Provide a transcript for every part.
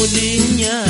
kuningnya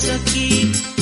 rezeki